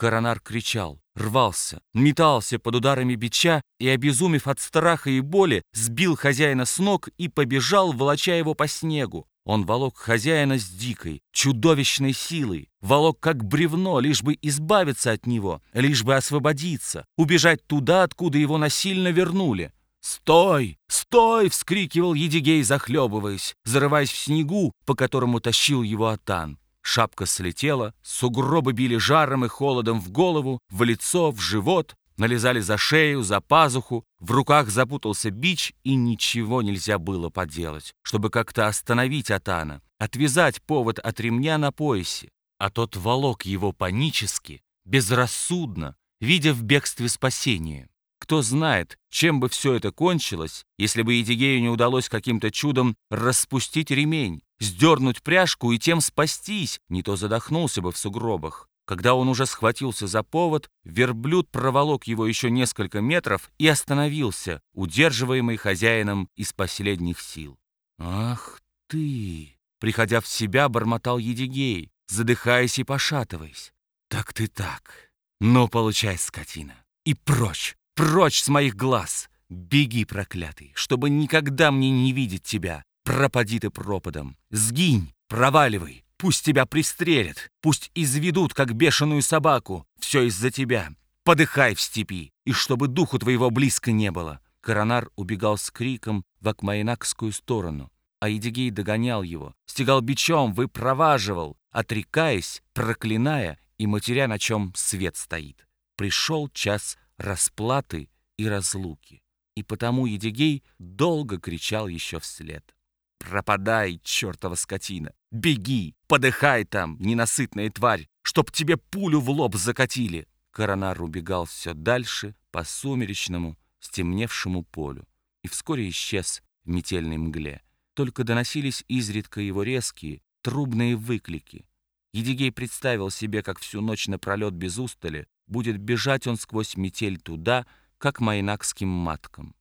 Коронар кричал, рвался, метался под ударами бича и, обезумев от страха и боли, сбил хозяина с ног и побежал, волоча его по снегу. Он волок хозяина с дикой, чудовищной силой, волок как бревно, лишь бы избавиться от него, лишь бы освободиться, убежать туда, откуда его насильно вернули. «Стой! Стой!» — вскрикивал Едигей, захлебываясь, зарываясь в снегу, по которому тащил его Атан. Шапка слетела, сугробы били жаром и холодом в голову, в лицо, в живот, налезали за шею, за пазуху, в руках запутался бич, и ничего нельзя было поделать, чтобы как-то остановить Атана, отвязать повод от ремня на поясе. А тот волок его панически, безрассудно, видя в бегстве спасение. Кто знает, чем бы все это кончилось, если бы Едигею не удалось каким-то чудом распустить ремень, сдернуть пряжку и тем спастись, не то задохнулся бы в сугробах. Когда он уже схватился за повод, верблюд проволок его еще несколько метров и остановился, удерживаемый хозяином из последних сил. «Ах ты!» — приходя в себя, бормотал Едигей, задыхаясь и пошатываясь. «Так ты так! Ну, получай, скотина! И прочь! Прочь с моих глаз! Беги, проклятый, чтобы никогда мне не видеть тебя! Пропади ты пропадом! Сгинь! Проваливай! Пусть тебя пристрелят! Пусть изведут, как бешеную собаку! Все из-за тебя! Подыхай в степи! И чтобы духу твоего близко не было!» Коронар убегал с криком в Акмаинакскую сторону, а Едигей догонял его, стегал бичом, выпроваживал, отрекаясь, проклиная и матеря, на чем свет стоит. Пришел час расплаты и разлуки. И потому Едигей долго кричал еще вслед. «Пропадай, чертова скотина! Беги! Подыхай там, ненасытная тварь! Чтоб тебе пулю в лоб закатили!» Коронар убегал все дальше по сумеречному, стемневшему полю и вскоре исчез в метельной мгле. Только доносились изредка его резкие, трубные выклики. Едигей представил себе, как всю ночь напролет без устали будет бежать он сквозь метель туда, как майнакским маткам.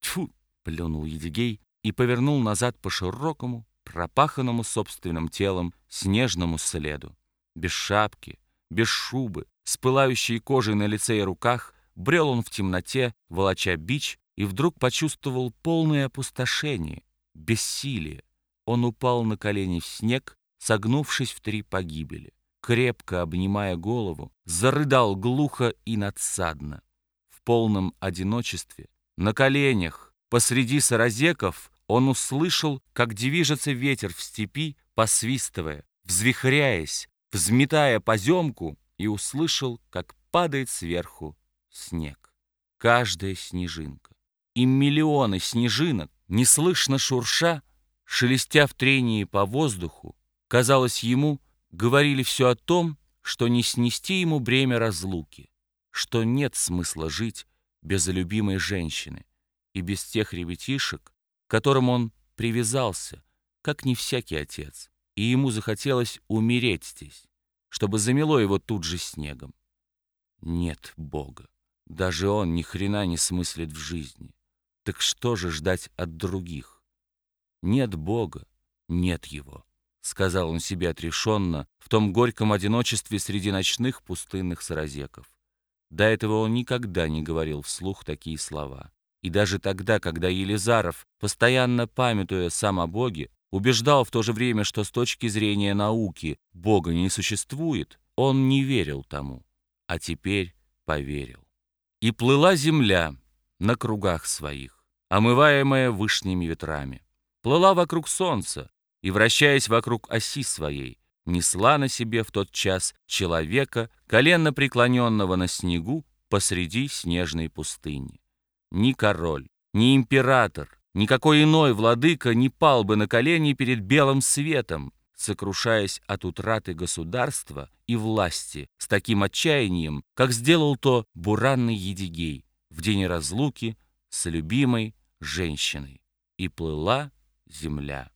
Тьфу! плюнул Едигей и повернул назад по широкому, пропаханному собственным телом снежному следу. Без шапки, без шубы, с пылающей кожей на лице и руках, брел он в темноте, волоча бич, и вдруг почувствовал полное опустошение, бессилие. Он упал на колени в снег, согнувшись в три погибели крепко обнимая голову, зарыдал глухо и надсадно. В полном одиночестве, на коленях, посреди саразеков, он услышал, как движется ветер в степи, посвистывая, взвихряясь, взметая поземку, и услышал, как падает сверху снег. Каждая снежинка. И миллионы снежинок, неслышно шурша, шелестя в трении по воздуху, казалось ему, говорили все о том, что не снести ему бремя разлуки, что нет смысла жить без любимой женщины и без тех ребятишек, которым он привязался, как не всякий отец, и ему захотелось умереть здесь, чтобы замело его тут же снегом. Нет Бога, даже он ни хрена не смыслит в жизни. Так что же ждать от других? Нет Бога, нет его сказал он себе отрешенно, в том горьком одиночестве среди ночных пустынных саразеков. До этого он никогда не говорил вслух такие слова. И даже тогда, когда Елизаров, постоянно памятуя сам о Боге, убеждал в то же время, что с точки зрения науки Бога не существует, он не верил тому, а теперь поверил. И плыла земля на кругах своих, омываемая вышними ветрами. Плыла вокруг солнца, и, вращаясь вокруг оси своей, несла на себе в тот час человека, коленно преклоненного на снегу посреди снежной пустыни. Ни король, ни император, никакой иной владыка не пал бы на колени перед белым светом, сокрушаясь от утраты государства и власти с таким отчаянием, как сделал то буранный Едигей в день разлуки с любимой женщиной. И плыла земля.